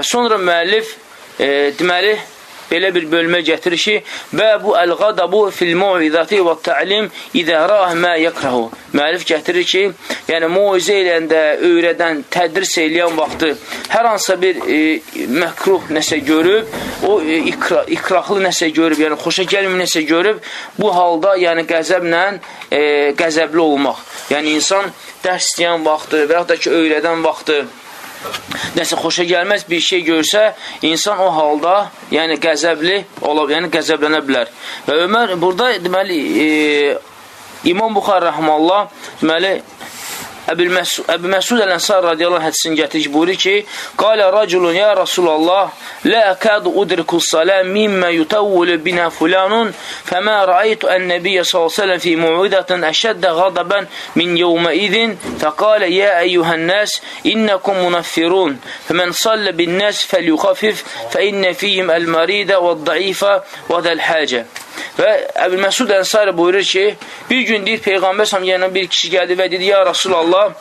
Və sonra müəllif e, deməli, belə bir bölmə gətirir ki, və bu əl-qadabu fil mu'izati və ta'lim idə rah mə yəkrahu. Müəllif gətirir ki, yəni muizə eləyəndə, öyrədən, tədris eləyən vaxtı hər hansısa bir e, məkruh nəsə görüb, o e, ikra, ikrahlı nəsə görüb, yəni xoşa gəlməyən nəsə görüb, bu halda yəni qəzəblə e, qəzəbli olmaq. Yəni insan dərs istəyən vaxtı və yaxud da ki, öyrədən vaxtı nəsə xoşa gəlməz bir şey görsə, insan o halda, yəni qəzəbli ola, yəni qəzəblənə bilər. Və Ömər burada deməli e, İmam Buxar rəhməllah deməli Əbu Məsud Əl-Ənsar radiyallahu hədisini gətirir buyurur ki, Qalə raculun ya Rasulallah, lə əkədu udrikus salə mimmə yutəvvülü binə fulanun, fəmə rəaytu ən-nəbiyyə s.ə.v fi mu'udətən əşəddə qadabən min yevmə idin, fəqalə yə əyyuhən nəs, innəkum munaffirun, fəmən sallə bin nəs fəlyuxafif, fə innə fiyim əl-maridə və d-daifə və dəl-həcə. Və Əbül Məsud Ənsari buyurur ki, bir gün deyir, Peyğəmbər səhəm yanına bir kişi gəldi və dedi, ya Rasulallah,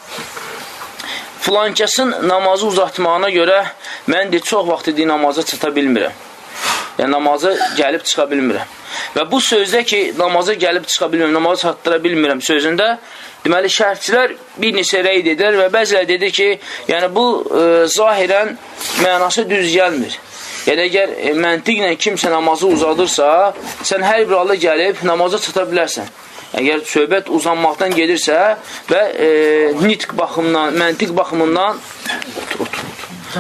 filankəsin namazı uzatmağına görə mən deyir, çox vaxt deyir, namaza çata bilmirəm. Yəni, namaza gəlib çıxa bilmirəm. Və bu sözdə ki, namaza gəlib çıxa bilmirəm, namaza çatdıra bilmirəm sözündə, deməli, şərhçilər bir neçə rəyd edir və bəzilə dedi ki, yəni bu e, zahirən mənası düz gəlmir. Yəni, əgər e, məntiqlə kimsə namazı uzadırsa, sən hər bir halda gəlib namaza çata bilərsən. Əgər söhbət uzanmaqdan gedirsə və e, nitq baxımından, məntiq baxımından otur, otur, otur.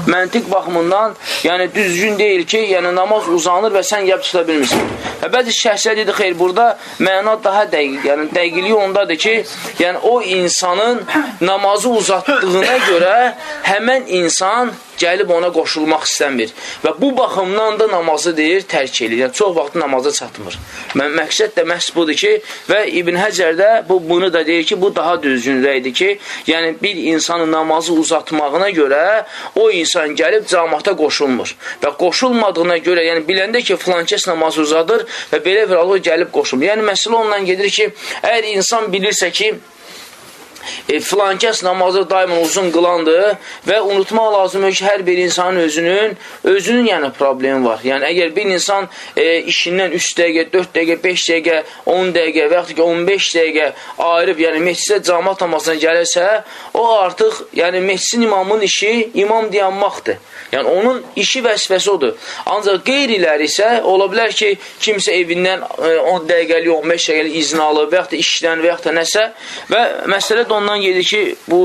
Məntiq baxımından, yəni düzgün deyil ki, yəni namaz uzanır və sən gəlib çıta bilmirsən. Və bəzi şəhslər dedi, xeyr, burada məna daha dəqiq, yəni dəqiqliyi ondadır ki, yəni o insanın namazı uzatdığına görə həmən insan gəlib ona qoşulmaq istəmir. Və bu baxımdan da namazı deyir, tərk edir. Yəni, çox vaxt namaza çatmır. Mən, məqsəd də məhz budur ki, və İbn Həcər də bu, bunu da deyir ki, bu daha düzgün rəydir ki, yəni bir insanın namazı uzatmağına görə o insan gəlib camata qoşulmur. Və qoşulmadığına görə, yəni biləndə ki, filankəs namazı uzadır və belə bir Allah gəlib qoşulmur. Yəni, məsələ ondan gedir ki, əgər insan bilirsə ki, e, filankəs namazı daima uzun qılandır və unutmaq lazımdır ki, hər bir insanın özünün, özünün yəni problemi var. Yəni, əgər bir insan e, işindən 3 dəqiqə, 4 dəqiqə, 5 dəqiqə, 10 dəqiqə və yaxud ki, 15 dəqiqə ayırıb, yəni məhcidə camat namazına gəlirsə, o artıq, yəni məhcidin imamın işi imam dayanmaqdır. Yəni, onun işi vəzifəsi odur. Ancaq qeyriləri isə ola bilər ki, kimsə evindən 10 dəqiqəlik, 15 dəqiqəlik izin alıb və yaxud da işdən və yaxud da nəsə və məsələ də ondan gedir ki, bu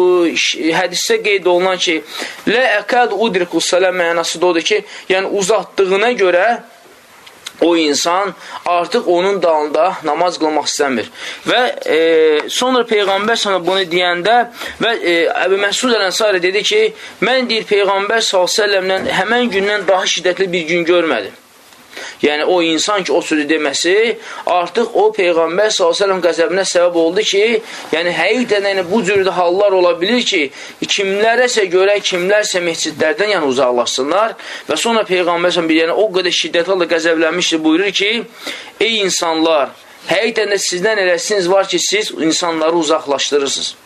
hədisdə qeyd olunan ki, Lə əkəd udrikus sələ mənası da odur ki, yəni uzatdığına görə o insan artıq onun dalında namaz qılmaq istəmir. Və e, sonra Peyğəmbər sana bunu deyəndə və e, Əbu Məsud Ələnsari dedi ki, mən deyir Peyğəmbər s.ə.vələ həmən gündən daha şiddətli bir gün görmədim. Yəni o insan ki, o sözü deməsi artıq o Peyğəmbər s.ə.v qəzəbinə səbəb oldu ki, yəni həqiqdən yəni, bu cürdə hallar ola bilir ki, kimlərəsə görə kimlərsə məscidlərdən yəni uzaqlaşsınlar və sonra Peyğəmbər s.ə.v yəni, o qədər şiddətli halda qəzəblənmişdir, buyurur ki, ey insanlar, həqiqdən də sizdən eləsiniz var ki, siz insanları uzaqlaşdırırsınız.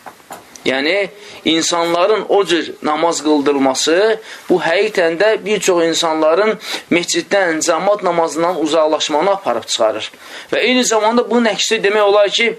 Yəni, insanların o cür namaz qıldırması, bu həqiqətən də bir çox insanların məsciddən, cəmat namazından uzaqlaşmağına aparıb çıxarır. Və eyni zamanda bunun əksi demək olar ki,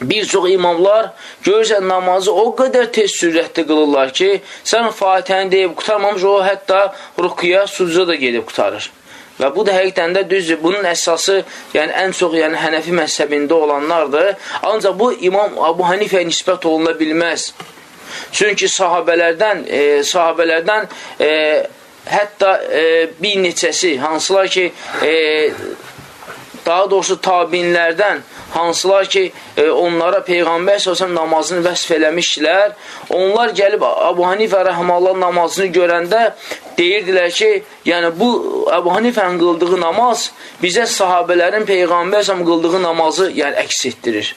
bir çox imamlar görürsən namazı o qədər tez sürətli qılırlar ki, sən Fatihəni deyib qutarmamış, o hətta rukiya, sucuda da gedib qutarır. Və bu da həqiqətən də düzdür. Bunun əsası, yəni ən çox yəni Hənəfi məzhəbində olanlardır. Ancaq bu İmam Abu Hanifəyə nisbət oluna bilməz. Çünki sahabələrdən, e, sahabələrdən e, hətta e, bir neçəsi, hansılar ki, e, daha doğrusu tabinlərdən hansılar ki, e, onlara Peyğəmbər s.ə.v namazını vəsf eləmişdilər. Onlar gəlib Abu Hanifə rəhmallah namazını görəndə deyirdilər ki, yəni bu Əbu Hanifənin qıldığı namaz bizə sahabələrin Peyğəmbər s.ə.v qıldığı namazı yəni, əks etdirir.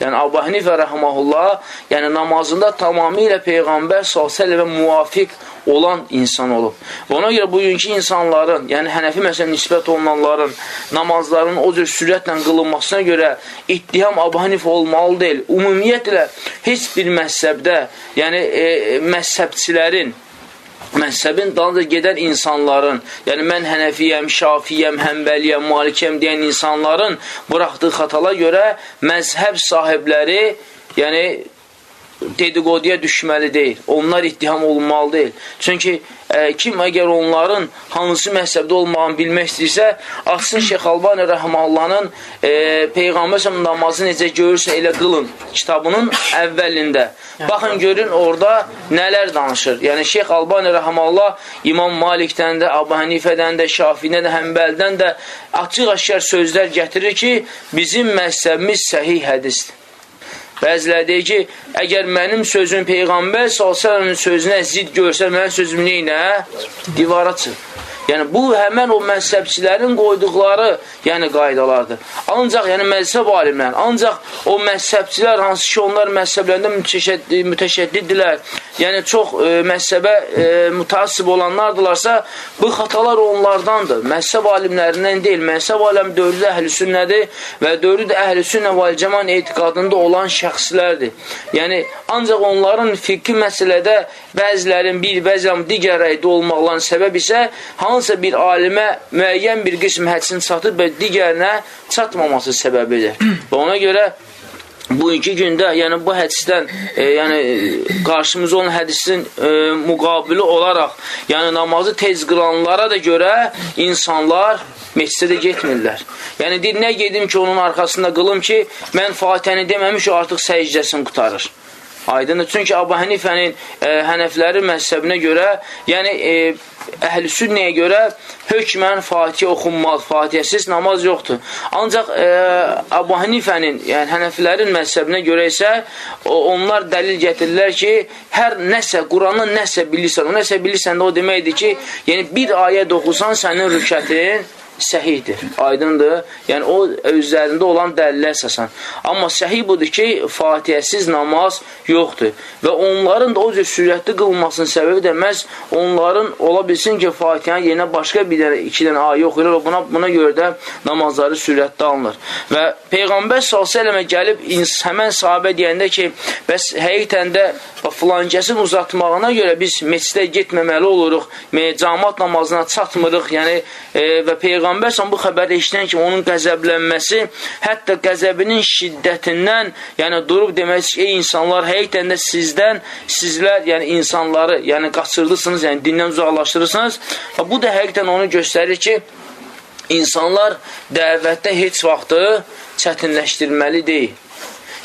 Yəni Əbu Hanifə rəhməhullah, yəni namazında tamamilə Peyğəmbər s.ə.və müvafiq olan insan olub. Və ona görə bugünkü insanların, yəni Hənəfi məsələn nisbət olunanların namazlarının o cür sürətlə qılınmasına görə ittiham Abu Hanifə olmalı deyil. Ümumiyyətlə heç bir məzhəbdə, yəni e, məzhəbçilərin məzhəbin dalınca gedən insanların, yəni mən hənəfiyəm, şafiyəm, həmbəliyəm, malikəm deyən insanların buraxdığı xatala görə məzhəb sahibləri, yəni dedikoduya düşməli deyil. Onlar ittiham olunmalı deyil. Çünki ə, kim əgər onların hansı məhzəbdə olmağını bilmək istəyirsə, açsın Şeyx Albani Rəhmallahın e, Peyğəmbər namazı necə görürsə elə qılın kitabının əvvəlində. Baxın görün orada nələr danışır. Yəni Şeyx Albani Rəhmallah İmam Malikdən də, Abu Hənifədən də, Şafidən də, Həmbəldən də açıq-aşkar sözlər gətirir ki, bizim məhzəbimiz səhih hədisdir. Bəziləri deyir ki, əgər mənim sözüm Peyğəmbər s.ə.v-in sözünə zid görsə, mənim sözüm neynə? Divara çıx. Yəni, bu həmən o məzhəbçilərin qoyduqları yəni, qaydalardır. Ancaq, yəni, məzhəb alimlər, ancaq o məzhəbçilər, hansı ki, onlar məzhəblərində mütəşəddiddirlər, yəni, çox e, məzhəbə e, mütasib olanlardılarsa, bu xatalar onlardandır. Məzhəb alimlərindən deyil. Məzhəb alim dövrdə əhl-i sünnədir və dövrdə əhl-i sünnə və cəman etiqadında olan şəxslərdir. Yəni, ancaq onların fiqhi məsələdə bəzilərin bir, bəzilərin digər rəydə olmaqların səbəb isə hansısa bir alimə müəyyən bir qism hədsin çatıb və digərinə çatmaması səbəbidir. və ona görə bu iki gündə, yəni bu hədisdən, e, yəni qarşımızda olan hədisin e, müqabili olaraq, yəni namazı tez qılanlara da görə insanlar meçidə getmirlər. Yəni deyir, nə gedim ki, onun arxasında qılım ki, mən Fatihəni deməmiş, o artıq səcdəsini qutarır. Aydındır. Çünki Abu Hənifənin e, Hənəflərin məhzəbinə görə, yəni e, əhl-i sünnəyə görə hökmən Fatihə oxunmaz, Fatihəsiz namaz yoxdur. Ancaq e, Abu Hanifənin, yəni Hənəfilərin məzhəbinə görə isə o, onlar dəlil gətirirlər ki, hər nəsə, Quranın nəsə bilirsən, o nəsə bilirsən də o deməkdir ki, yəni bir ayə oxusan sənin rükətin səhihdir, aydındır. Yəni, o özlərində olan dəlillə əsasən. Amma səhih budur ki, fatihəsiz namaz yoxdur. Və onların da o cür sürətli qılmasının səbəbi də məhz onların ola bilsin ki, fatihənin yerinə başqa bir dənə, iki dənə ayə oxuyurlar və buna, buna görə də namazları sürətli alınır. Və Peyğəmbər s.ə.və gəlib həmən sahabə deyəndə ki, bəs həqiqətən də filankəsin uzatmağına görə biz meçidə getməməli oluruq, camat namazına çatmırıq, yəni e, və Peyğəmbər Peyğəmbər bu xəbəri eşidən kimi onun qəzəblənməsi, hətta qəzəbinin şiddətindən, yəni durub demək ki, ey insanlar, həqiqətən də sizdən, sizlər, yəni insanları, yəni qaçırdısınız, yəni dindən uzaqlaşdırırsınız. Və bu da həqiqətən onu göstərir ki, insanlar dəvətdə heç vaxtı çətinləşdirməli deyil.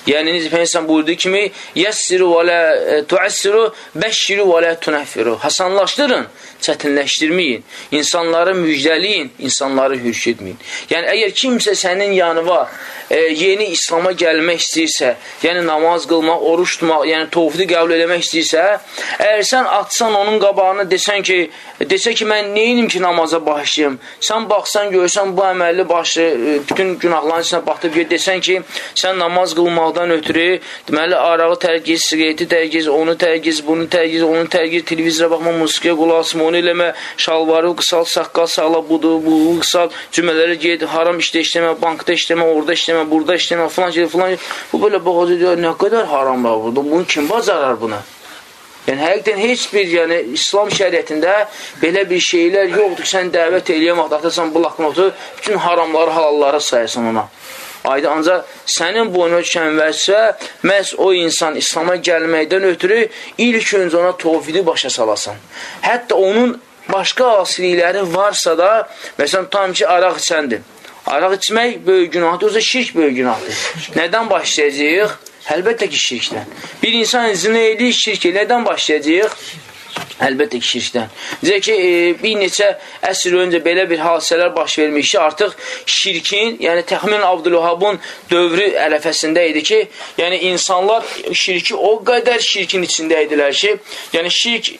Yəni, necə Peygəmbər buyurduğu kimi, yəssiru və lə e, tuəssiru, bəşşiru və lə tunəffiru. Hasanlaşdırın, çətinləşdirməyin. İnsanları müjdəliyin, insanları hürküdməyin. Yəni, əgər kimsə sənin yanıva e, yeni İslama gəlmək istəyirsə, yəni namaz qılmaq, oruç tutmaq, yəni tovfidi qəbul eləmək istəyirsə, əgər sən atsan onun qabağına desən ki, desə ki, mən neyinim ki, namaza başlayayım? Sən baxsan, görsən bu əməlli başı, e, bütün günahların içində baxıb desən ki, sən namaz qılmaqda olmaqdan ötürü, deməli, arağı tərgiz, siqareti tərgiz, onu tərgiz, bunu tərgiz, onu tərgiz, televizora baxma, musiqiyə qulaq asma, onu eləmə, şalvarı qısal, saqqal sağla, budur, buğu qısal, cümələri ged, haram işdə işləmə, bankda işləmə, orada işləmə, burada işləmə, filan şey, filan şey. Bu belə baxacaq, deyir, nə qədər haramlar burada, bunu kim bacarar buna? Yəni, həqiqdən heç bir, yəni, İslam şəriətində belə bir şeylər yoxdur ki, sən dəvət eləyəm, atasan bu laknotu, bütün haramları, halalları sayasın ona. Ayda ancaq sənin boyuna düşən vəzifə məhz o insan İslama gəlməkdən ötürü ilk öncə ona tovfidi başa salasan. Hətta onun başqa asilikləri varsa da, məsələn, tam ki, araq içəndir. Araq içmək böyük günahdır, o da şirk böyük günahdır. Nədən başlayacaq? Əlbəttə ki, şirkdən. Bir insan zinə edir, şirk Nədən başlayacaq? Əlbəttə ki, şirkdən. Deyək ki, e, bir neçə əsr öncə belə bir hadisələr baş vermiş ki, artıq şirkin, yəni təxmin Abdülvahabın dövrü ərəfəsində idi ki, yəni insanlar şirki o qədər şirkin içində idilər ki, yəni şirk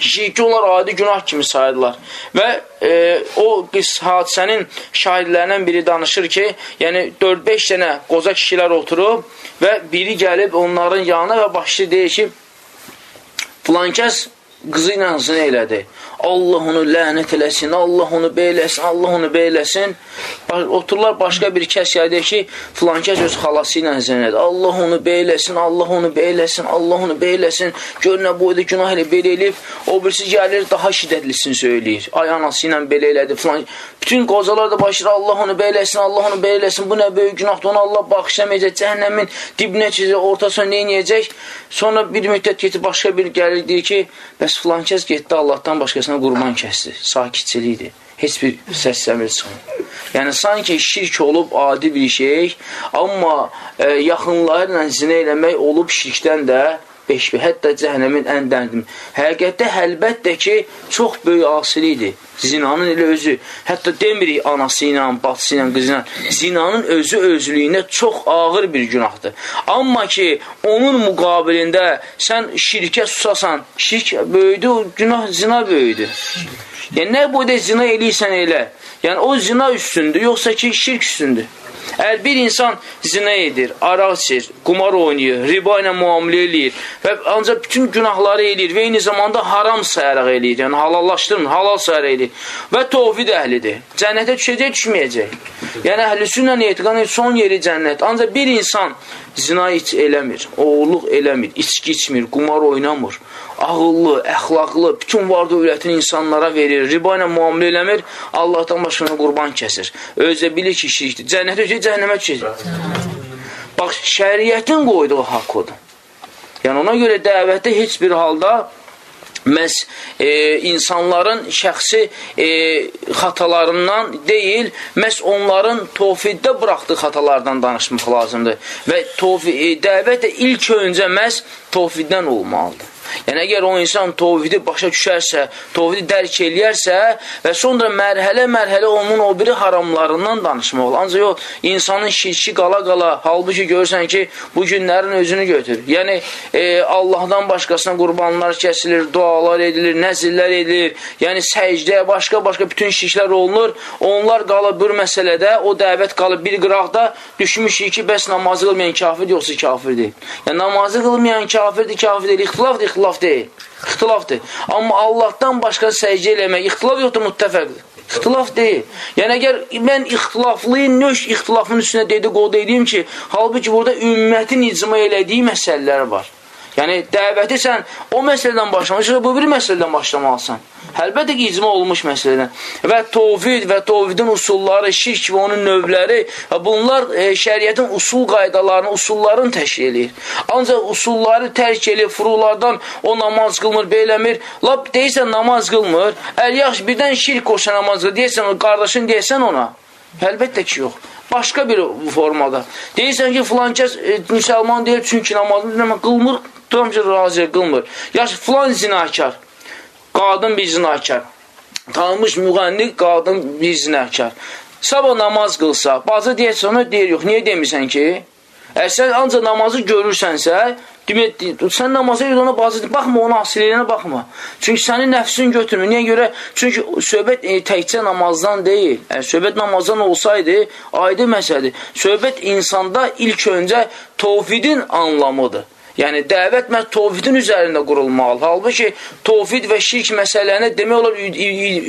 şirki onlar adi günah kimi sayırlar. Və e, o qız hadisənin şahidlərindən biri danışır ki, yəni 4-5 dənə qoza kişilər oturub və biri gəlib onların yanına və başlı deyir ki, filan kəs qızı ilə zina elədi. Allah onu lənət eləsin, Allah onu beyləsin, Allah onu beyləsin. Otururlar başqa bir kəs yaydı ki, filan kəs öz xalası ilə elədi. Allah onu beyləsin, Allah onu beyləsin, Allah onu beyləsin. Gör nə boyda günah elə belə eləyib. O birisi gəlir daha şiddətlisini söyləyir. Ay anası ilə belə elədi filan. Bütün qocalar da başlayır Allah onu beyləsin, Allah onu beyləsin. Bu nə böyük günahdır. Onu Allah bağışlamayacaq. Cəhənnəmin dibinə çizir, ortasına nə edəcək? Sonra bir müddət keçib başqa bir gəlir deyir ki, bəs filan kəs getdi Allahdan başqasına qurban kəsdi. Sakitçilikdir. Heç bir səs səmir çıxmır. Yəni, sanki şirk olub adi bir şey, amma e, yaxınları ilə zinə eləmək olub şirkdən də beş bir, hətta cəhənnəmin ən dəndim. Həqiqətdə, əlbəttə ki, çox böyük asilikdir. Zinanın elə özü, hətta demirik anası ilə, bacısı ilə, qızı ilə, zinanın özü özlüyündə çox ağır bir günahdır. Amma ki, onun müqabilində sən şirkə susasan, şirk böyüdü, günah zina böyüdü. Yəni, nə boyda zina eləyirsən elə. Yəni, o zina üstündür, yoxsa ki, şirk üstündür. Əgər bir insan zinə edir, araq içir, qumar oynayır, riba ilə müamilə eləyir və ancaq bütün günahları eləyir və eyni zamanda haram sayaraq eləyir, yəni halallaşdırmır, halal sayaraq eləyir və tovhid əhlidir. Cənnətə düşəcək, düşməyəcək. Yəni əhlüsünlə etiqan son yeri cənnət. Ancaq bir insan zina iç eləmir, oğulluq eləmir, içki içmir, qumar oynamır, ağıllı, əxlaqlı, bütün var dövlətini insanlara verir, riba ilə müamilə eləmir, Allahdan başına qurban kəsir. Özə bilir ki, şirkdir. Cənnətə düşür, cəhənnəmə düşür. Bax, şəriyyətin qoyduğu haqq odur. Yəni, ona görə dəvətdə heç bir halda məhz e, insanların şəxsi e, xatalarından deyil, məhz onların tovfiddə buraxdığı xatalardan danışmaq lazımdır. Və tovfi, e, dəvət də ilk öncə məhz tovfiddən olmalıdır. Yəni, əgər o insan tovhidi başa düşərsə, tovhidi dərk eləyərsə və sonra mərhələ-mərhələ onun o biri haramlarından danışmaq olur. Ancaq yox, insanın şirki qala-qala, halbuki görürsən ki, bu günlərin özünü götür. Yəni, e, Allahdan başqasına qurbanlar kəsilir, dualar edilir, nəzirlər edilir, yəni səcdə, başqa-başqa bütün şirklər olunur. Onlar qalıb bir məsələdə, o dəvət qalıb bir qıraqda düşmüşük ki, bəs namazı qılmayan kafir yoxsa kafirdir. Yəni, namazı qılmayan kafirdir, kafirdir, ixtilafdır, ixtilaf deyil. İxtilafdır. Amma Allahdan başqa səcdə eləmək, ixtilaf yoxdur, müttəfəqdir. İxtilaf deyil. Yəni, əgər mən ixtilaflı, nöş ixtilafın üstünə dedikodu edeyim ki, halbuki burada ümmətin icma elədiyi məsələlər var. Yəni, dəvəti sən o məsələdən başlamışsın, bu bir məsələdən başlamalısan. Əlbəttə ki, icma olmuş məsələdən. Və tovhid və tovhidin usulları, şirk və onun növləri, bunlar e, şəriətin usul qaydalarını, usullarını təşkil edir. Ancaq usulları tərk edir, furulardan o namaz qılmır, beləmir. Lap deyirsən namaz qılmır, əl yaxşı birdən şirk qoşa namaz qılır, deyirsən, qardaşın deyirsən ona. Əlbəttə ki, yox. Başqa bir formada. Deyirsən ki, filan kəs e, müsəlman deyil, çünki namazını qılmır, tutam ki, razı qılmır. Yaxşı, filan zinakar qadın bir zinakar. Tanınmış müğənni, qadın bir zinakar. Sabah namaz qılsa, bacı deyəcək ona deyir, yox, niyə demirsən ki? Əgər sən ancaq namazı görürsənsə, demək, sən namaza görə ona deyir, baxma ona asiliyinə baxma. Çünki sənin nəfsin götürmür. Niyə görə? Çünki söhbət e, təkcə namazdan deyil. Əgər söhbət namazdan olsaydı, aydın məsələdir. Söhbət insanda ilk öncə tovhidin anlamıdır. Yəni, dəvət məhz tovhidin üzərində qurulmalı. Halbuki, tovhid və şirk məsələni demək olar,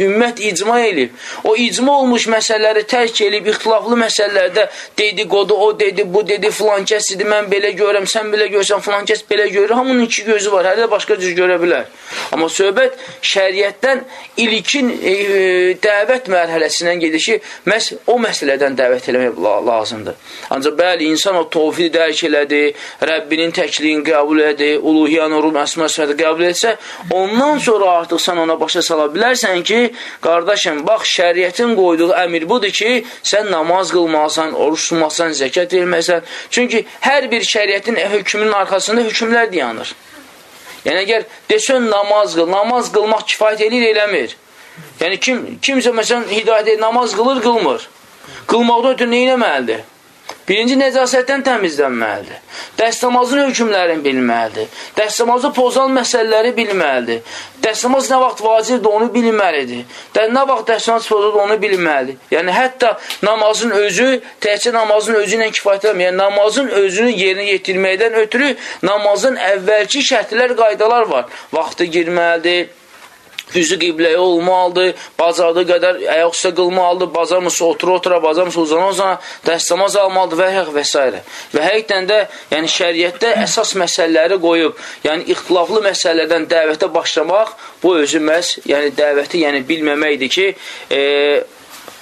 ümmət icma elib. O icma olmuş məsələləri tərk elib, ixtilaflı məsələlərdə dedikodu, o dedi, bu dedi, filan kəs idi, mən belə görəm, sən belə görsən, filan kəs belə görür. Hamının iki gözü var, hər də başqa cür görə bilər. Amma söhbət şəriətdən ilkin e, e, dəvət mərhələsindən gedir ki, məhz o məsələdən dəvət eləmək lazımdır. Ancaq bəli, insan o tovhidi dərk elədi, Rəbbinin təkliyi din qəbul edir, uluhiyyən, rum, əsmə sifəti qəbul etsə, ondan sonra artıq sən ona başa sala bilərsən ki, qardaşım, bax, şəriyyətin qoyduğu əmir budur ki, sən namaz qılmalısan, oruç tutmalısan, zəkat verməlisən. Çünki hər bir şəriyyətin hökmünün arxasında hökmlər dayanır. Yəni, əgər desən namaz qıl, namaz qılmaq kifayət edir, eləmir. Yəni, kim, kimsə, məsələn, hidayət edir, namaz qılır, qılmır. Qılmaqdan ötürü nə eləməlidir? Birinci, necasətdən təmizlənməlidir. Dəstəmazın hökmlərini bilməlidir. Dəstəmazı pozan məsələləri bilməlidir. Dəstəmaz nə vaxt vacibdir, onu bilməlidir. Də, nə vaxt dəstəmaz pozulur, onu bilməlidir. Yəni, hətta namazın özü, təhcə namazın özü ilə kifayətlənmir. Yəni, namazın özünü yerinə yetirməkdən ötürü namazın əvvəlki şərtlər, qaydalar var. Vaxtı girməlidir, üzü qibləyə olmalıdır, bacardığı qədər ayaq üstə qılmalıdır, bacarmırsa otura-otura, bacarmırsa uzana-uzana dəstəmaz almalıdır və həq və s. Və həqiqdən də yəni şəriətdə əsas məsələləri qoyub, yəni ixtilaflı məsələlərdən dəvətə başlamaq bu özü məhz yəni dəvəti yəni bilməməkdir ki, e,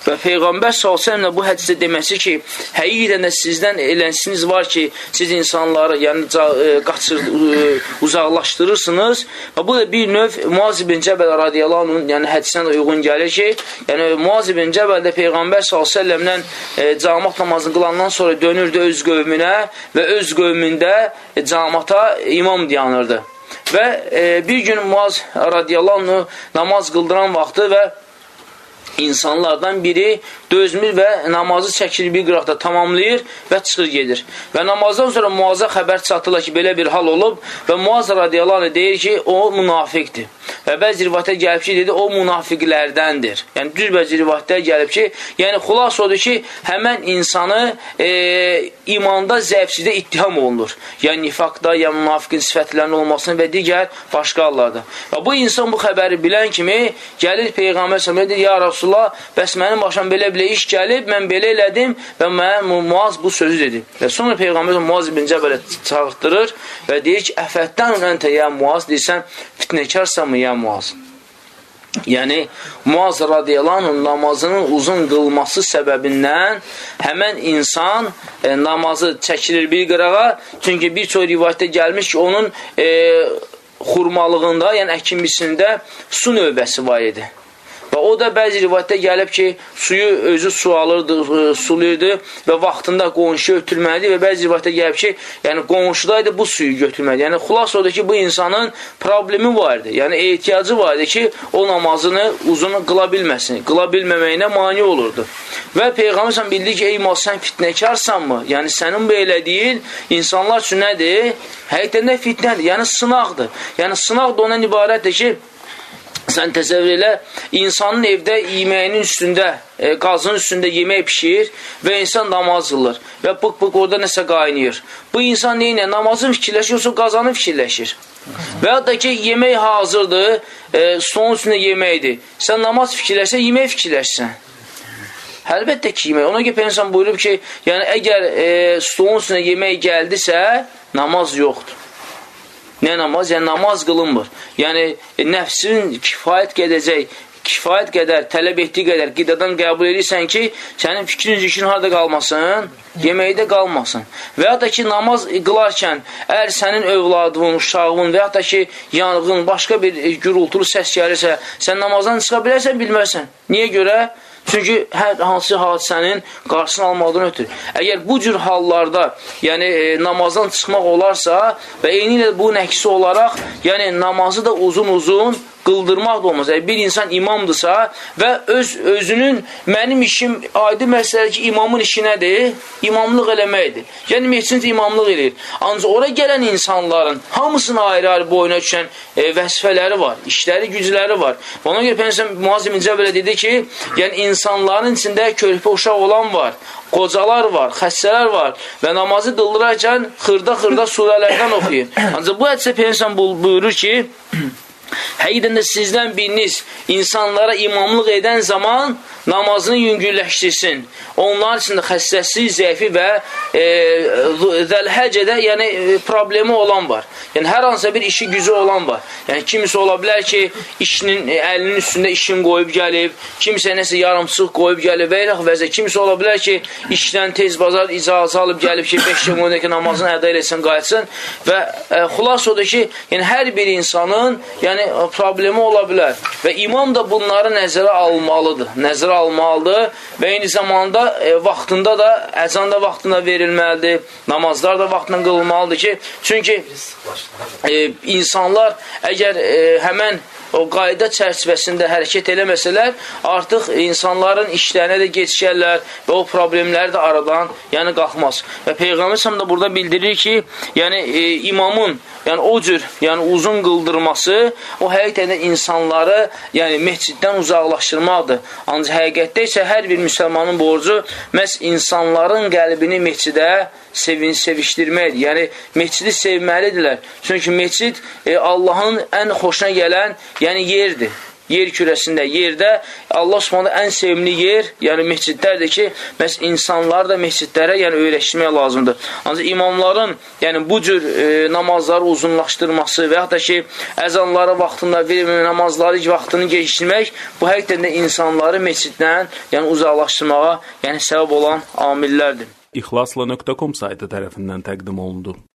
Və Peyğəmbər s.ə.v bu hədisdə deməsi ki, həqiqətən də sizdən elənsiniz var ki, siz insanları yəni, e, qaçır, e, uzaqlaşdırırsınız. Və bu da bir növ Muaz ibn Cəbəl radiyallahu yəni, hədisinə də uyğun gəlir ki, yəni Muaz ibn Cəbəl də Peyğəmbər s.ə.v-lə e, camat namazını qılandan sonra dönürdü öz qövmünə və öz qövmündə e, camata imam dayanırdı. Və e, bir gün Muaz radiyallahu namaz qıldıran vaxtı və insanlardan biri dözmür və namazı çəkilir bir qıraqda tamamlayır və çıxır gedir. Və namazdan sonra Muazza xəbər çatırlar ki, belə bir hal olub və Muaz radiyallahu deyir ki, o münafiqdir. Və bəzi rivayətə gəlib ki, dedi, o münafiqlərdəndir. Yəni, düz bəzi rivayətdə gəlib ki, yəni xulas odur ki, həmən insanı e, imanda zəfsizdə ittiham olunur. Yəni, nifaqda, ya münafiqin sifətlərinin olmasını və digər başqa hallarda. Və bu insan bu xəbəri bilən kimi gəlir Peyğəmbər s.ə.v. deyir, ya Rasulullah, bəs mənim başım belə-belə iş gəlib, mən belə elədim və mənə Muaz bu sözü dedi. Və sonra Peyğəmbər Muaz ibn Cəbələ çağırtdırır və deyir ki, əfətdən öntə ya Muaz deyirsən, fitnəkarsanmı ya Muaz? Yəni, Muaz radiyallahu namazının uzun qılması səbəbindən həmən insan e, namazı çəkilir bir qırağa. Çünki bir çox rivayətdə gəlmiş ki, onun e, xurmalığında, yəni əkinbisində su növbəsi var idi. Və o da bəzi rivayətdə gəlib ki, suyu özü su alırdı, e, sulayırdı və vaxtında qonşu ötürməlidir və bəzi rivayətdə gəlib ki, yəni qonşudaydı bu suyu götürməlidir. Yəni xülas odur ki, bu insanın problemi vardı. Yəni ehtiyacı vardı ki, o namazını uzun qıla bilməsin, qıla bilməməyinə mani olurdu. Və Peyğəmbər bildi ki, ey mal, sən fitnəkarsanmı? Yəni sənin bu elədiyin insanlar üçün nədir? Həqiqətən də fitnədir, yəni sınaqdır. Yəni sınaq da ondan ibarətdir ki, Sən təsəvvür elə, insanın evdə yeməyinin üstündə, e, qazının üstündə yemək pişirir və insan namaz qılır və bıq-bıq orada nəsə qaynayır. Bu insan neyinə? Namazı fikirləşir, yoxsa qazanı fikirləşir. Və ya da ki, yemək hazırdır, e, stolun üstündə yeməkdir. Sən namaz fikirləşsən, yemək fikirləşsən. Əlbəttə ki, yemək. Ona görə Peyğəmbər buyurub ki, yəni əgər e, stolun üstünə yemək gəldisə, namaz yoxdur. Nə namaz? Yəni namaz qılınmır. Yəni nəfsin kifayət gedəcək, kifayət qədər, tələb etdiyi qədər qidadan qəbul edirsən ki, sənin fikrin zikrin harada qalmasın? Yeməkdə qalmasın. Və ya da ki, namaz qılarkən, əgər sənin övladın, uşağın və ya da ki, yanğın, başqa bir gürültülü səs gəlirsə, sən namazdan çıxa bilərsən, bilmərsən. Niyə görə? Çünki hər hansı hadisənin qarşısını almaqdan ötürü. Əgər bu cür hallarda, yəni e, namazdan çıxmaq olarsa və eyni ilə bu nəqsi olaraq, yəni namazı da uzun-uzun qıldırmaq da olmaz. Yəni, bir insan imamdırsa və öz özünün mənim işim aydın məsələdir ki, imamın işi nədir? İmamlıq eləməkdir. Yəni, meçincə imamlıq eləyir. Ancaq ora gələn insanların hamısına ayrı-ayrı boyuna düşən e, vəzifələri var, işləri, gücləri var. Ona görə Peyğəmbər Muazzim İncə belə dedi ki, yəni insanların içində körpə uşaq olan var, qocalar var, xəssələr var və namazı qıldırarkən xırda-xırda surələrdən oxuyur. Ancaq bu hədisə Peyğəmbər buyurur ki, Həqiqdən də sizdən biriniz insanlara imamlıq edən zaman namazını yüngülləşdirsin. Onlar üçün də xəssəslik, zəifi və e, zəlhəcədə yəni, e, problemi olan var. Yəni, hər hansısa bir işi gücü olan var. Yəni, kimisi ola bilər ki, işinin, e, əlinin üstündə işin qoyub gəlib, kimsə nəsə yarımçıq qoyub gəlib və ilə vəzə. Kimisi ola bilər ki, işdən tez bazar icazə alıb gəlib ki, 5 dəqiqə namazını əda eləsin, qayıtsın və e, xulas odur ki, yəni, hər bir insanın yəni, problemi ola bilər və imam da bunları nəzərə almalıdır. Nəzərə almalıdır və eyni zamanda e, vaxtında da, əzan da vaxtında verilməlidir, namazlar da vaxtında qılınmalıdır ki, çünki e, insanlar əgər e, həmən o qayda çərçivəsində hərəkət eləməsələr, artıq insanların işlərinə də geçişərlər və o problemləri də aradan yəni qalxmaz. Və Peyğəmbər səhəm də burada bildirir ki, yəni e, imamın yəni o cür yəni uzun qıldırması o həqiqətən insanları yəni məsciddən uzaqlaşdırmaqdır. Ancaq həqiqətdə isə hər bir müsəlmanın borcu məhz insanların qəlbini məscidə sevin, sevişdirməkdir. Yəni, mescidi sevməlidirlər. Çünki mescid e, Allahın ən xoşuna gələn yəni yerdir yer kürəsində, yerdə Allah Subhanahu ən sevimli yer, yəni məscidlərdir ki, məs insanlar da məscidlərə yəni öyrəşmək lazımdır. Ancaq imamların yəni bu cür e, namazları uzunlaşdırması və ya da ki, əzanları vaxtında vermə, namazları vaxtını gecikdirmək bu həqiqətən də insanları məsciddən yəni uzaqlaşdırmağa yəni səbəb olan amillərdir. İxlasla.com saytı tərəfindən təqdim olundu.